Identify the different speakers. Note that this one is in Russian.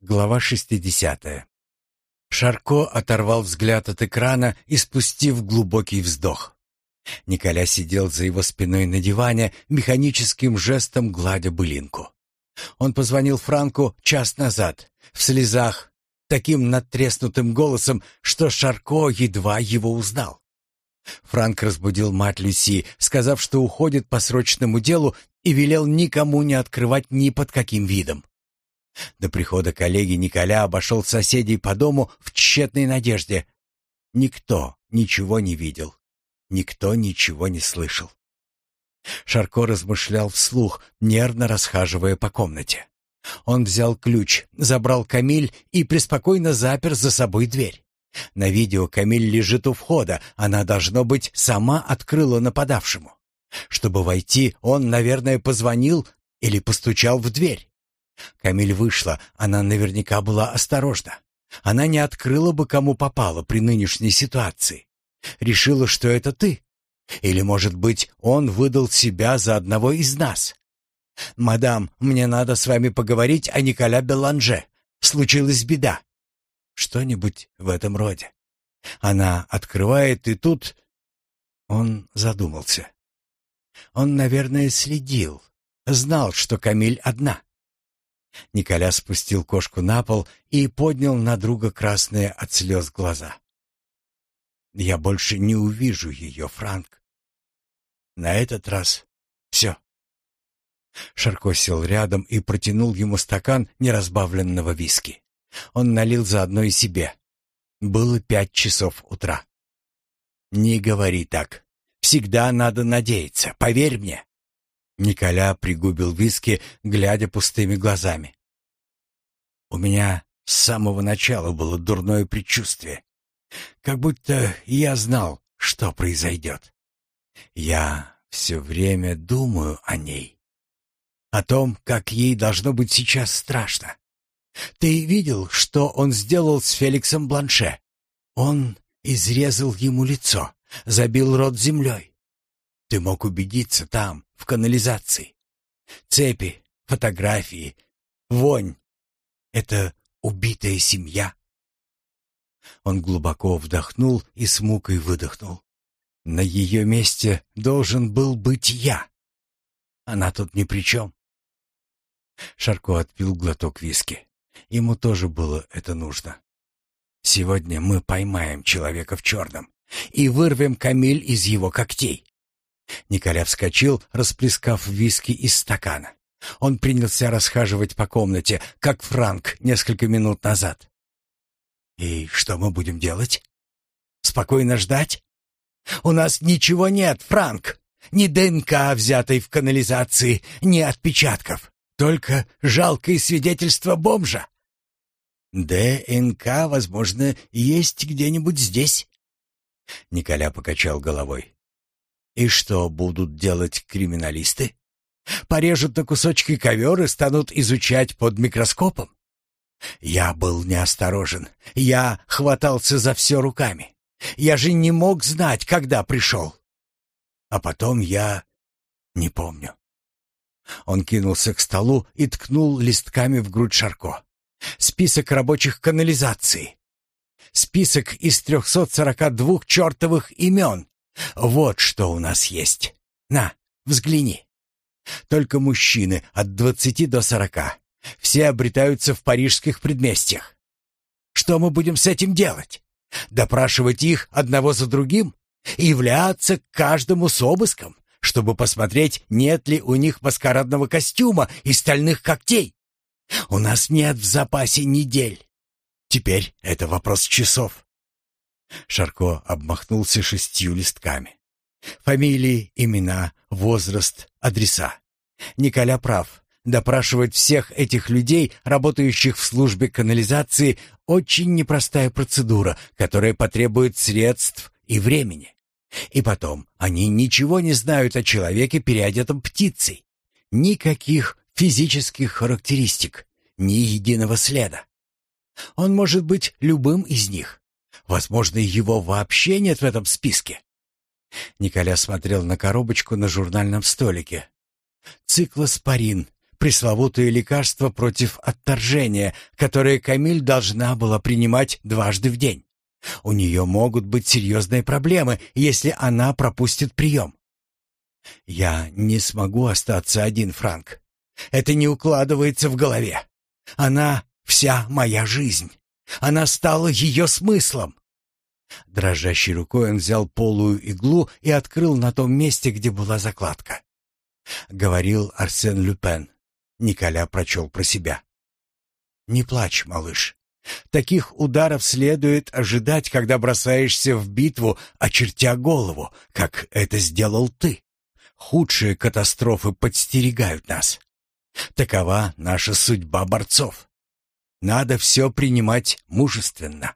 Speaker 1: Глава 60. Шарко оторвал взгляд от экрана и спустив глубокий вздох. Николя сидел за его спиной на диване, механическим жестом гладя былинку. Он позвонил Франку час назад, в слезах, таким надтреснутым голосом, что Шарко едва его узнал. Франк разбудил мать Люси, сказав, что уходит по срочному делу и велел никому не открывать ни под каким видом. До прихода коллеги Николя обошел соседей по дому в тщетной надежде. Никто ничего не видел, никто ничего не слышал. Шарко размышлял вслух, нервно расхаживая по комнате. Он взял ключ, забрал Камиль и преспокойно запер за собой дверь. На видео Камиль лежит у входа, она, должно быть, сама открыла нападавшему. Чтобы войти, он, наверное, позвонил или постучал в дверь. Камиль вышла, она наверняка была осторожна. Она не открыла бы, кому попало при нынешней ситуации. Решила, что это ты. Или, может быть, он выдал себя за одного из нас. «Мадам, мне надо с вами поговорить о Николя Беланже. Случилась беда». Что-нибудь в этом роде. Она открывает, и тут... Он задумался. Он, наверное, следил. Знал, что Камиль одна. Николя спустил кошку на пол и поднял на друга красные от слез глаза. «Я больше не увижу ее, Франк. На этот раз все». Шарко сел рядом и протянул ему стакан неразбавленного виски. Он налил заодно и себе. Было пять часов утра. «Не говори так. Всегда надо надеяться, поверь мне». Николя пригубил виски, глядя пустыми глазами. «У меня с самого начала было дурное предчувствие. Как будто я знал, что произойдет. Я все время думаю о ней. О том, как ей должно быть сейчас страшно. Ты видел, что он сделал с Феликсом Бланше? Он изрезал ему лицо, забил рот землей. Ты мог убедиться там, в канализации. Цепи, фотографии, вонь. Это убитая семья. Он глубоко вдохнул и с мукой выдохнул. На ее месте должен был быть я. Она тут ни при чем. Шарко отпил глоток виски. Ему тоже было это нужно. Сегодня мы поймаем человека в черном и вырвем Камиль из его когтей. Николя вскочил, расплескав виски из стакана. Он принялся расхаживать по комнате, как Франк несколько минут назад. «И что мы будем делать? Спокойно ждать? У нас ничего нет, Франк! Ни ДНК, взятой в канализации, ни отпечатков. Только жалкое свидетельство бомжа. ДНК, возможно, есть где-нибудь здесь. Николя покачал головой. И что будут делать криминалисты? Порежут на кусочки ковер и станут изучать под микроскопом? Я был неосторожен. Я хватался за все руками. Я же не мог знать, когда пришел. А потом я не помню. Он кинулся к столу и ткнул листками в грудь Шарко. Список рабочих канализаций. Список из 342 чертовых имен. Вот что у нас есть. На, взгляни. Только мужчины от двадцати до сорока. Все обретаются в парижских предместьях. Что мы будем с этим делать? Допрашивать их одного за другим? Являться к каждому с обыском, чтобы посмотреть, нет ли у них маскарадного костюма и стальных когтей? У нас нет в запасе недель. Теперь это вопрос часов. Шарко обмахнулся шестью листками. Фамилии, имена, возраст, адреса. Николя прав. Допрашивать всех этих людей, работающих в службе канализации, очень непростая процедура, которая потребует средств и времени. И потом, они ничего не знают о человеке, переодетом птицей. Никаких физических характеристик, ни единого следа. Он может быть любым из них. Возможно, его вообще нет в этом списке. Николя смотрел на коробочку на журнальном столике. Циклоспорин, пресловутое лекарство против отторжения, которое Камиль должна была принимать дважды в день. У нее могут быть серьезные проблемы, если она пропустит прием. Я не смогу остаться один, Франк. Это не укладывается в голове. Она вся моя жизнь. Она стала ее смыслом. Дрожащей рукой он взял полую иглу и открыл на том месте, где была закладка. Говорил Арсен Люпен. Николя прочел про себя. «Не плачь, малыш. Таких ударов следует ожидать, когда бросаешься в битву, очертя голову, как это сделал ты. Худшие катастрофы подстерегают нас. Такова наша судьба борцов. Надо все принимать мужественно.